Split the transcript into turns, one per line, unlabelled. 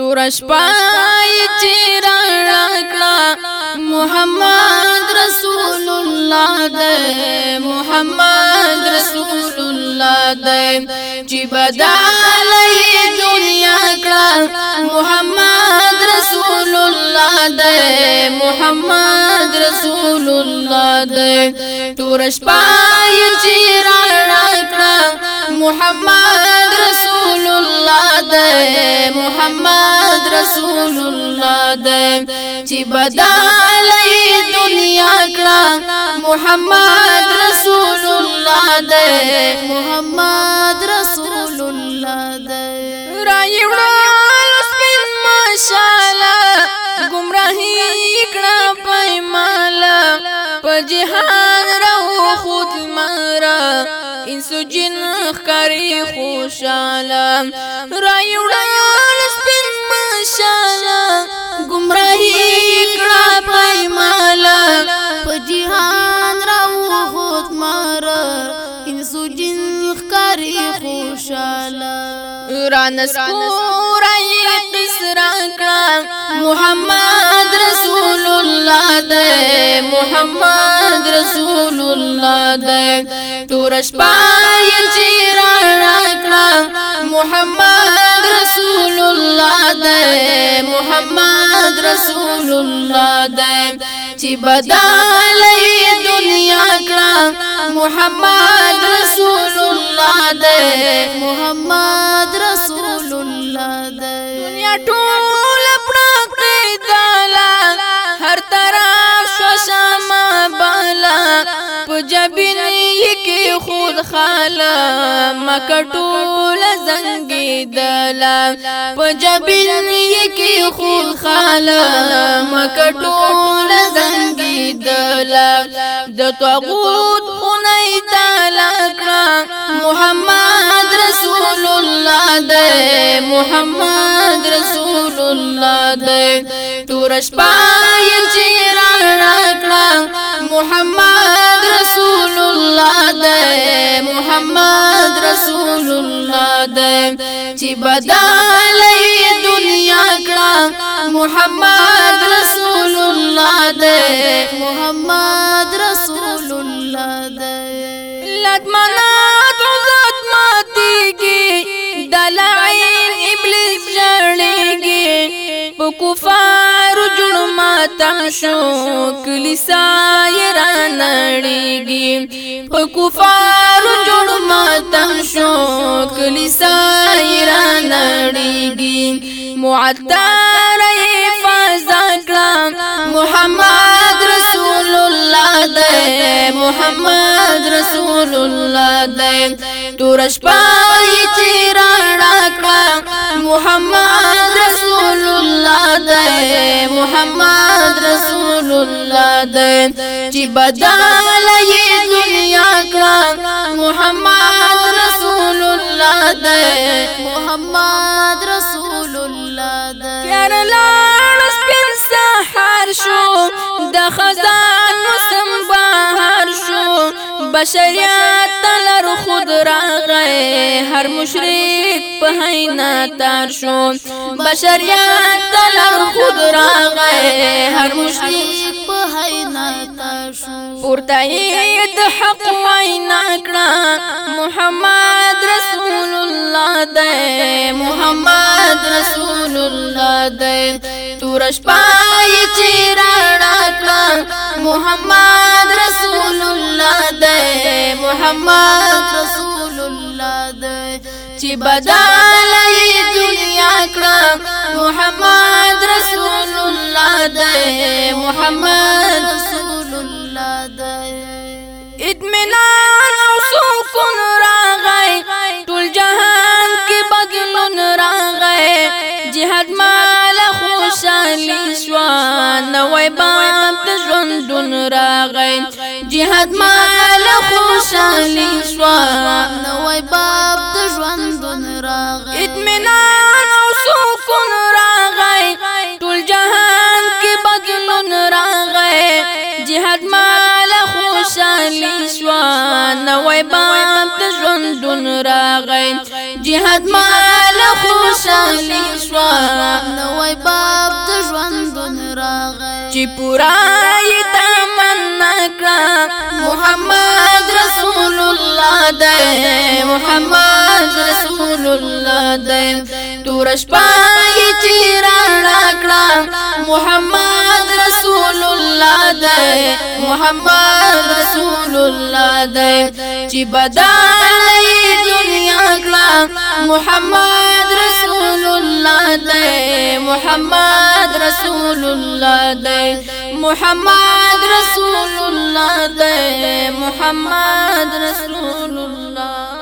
تور شپای چې رڼا کړه محمد رسول الله دې محمد رسول الله دې چې بدل دنیا کړه محمد رسول الله دې محمد رسول الله دې تور شپای چې رڼا کړه محمد الله دې محمد رسول الله دې چې بدلې دنیا کړه محمد رسول الله دې محمد رسول الله دې رايوړل سپین ماشاله گمراهي کړه پېماله په جهان سو جن خکاری خوشالا رای وڑایول سپین مشالا گمراهی کڑا پایمالا پا جیحان راو خود مارا انسو جن خکاری خوشالا رانس کو رای قسران کڑا محمد دے محمد رسول اللہ دے تورش محمد رسول اللہ دے محمد رسول اللہ دے چی دنیا جدڑا محمد رسول اللہ دے محمد رسول اللہ دے دنیا ٹور مکټول زنګي دلا پنجابین یکی خو خال مکټول زنګي دلا د توغوت خنای تعالی کرا محمد رسول الله د محمد رسول الله د تورش پای چې چې بدل دنیا کړه محمد رسول الله دې محمد رسول الله دې لګمنات عزت ماتيږي دلعين ابلیس جړېږي په کفار جنما تاسو کلیسا یې رانړېږي په کفار کلیسا ایران اړیږي معطر فضا کلام محمد رسول الله دې محمد رسول الله دې تورش پای چیرړه کړه محمد رسول الله دې محمد رسول الله دې چې بدل یې دنیا کړه بشریات تلر خود راغی هر مشرک په حینا تار شو بشریات تلر خود راغی هر مشرک په حینا تار شو پورته د حق وینا کړه محمد رسول الله دی محمد رسول الله دی تورش پای چیرړه کړه محمد رسول بدل ای دنیا کرام محمد رسول اللہ دے محمد رسول اللہ دے اد منا سکون را گئے تول جہان کے بدل ن را گئے جہاد مال خوش علی شوا نوے با تے جون دن را گئے جہاد مال خوش ختمال خوشالی شوا نوې باب د ژوندون راغی jihad مال خوشالی شوا نوې باب د ژوندون راغی چې پورای تمنا کړه محمد رسول الله دې محمد رسول الله دې تورش پای چې رانا کړه محمد رسول اللہ دے محمد رسول اللہ دے جی بدائی دنیا کلا محمد رسول اللہ دے محمد رسول اللہ دے محمد رسول اللہ دے محمد رسول اللہ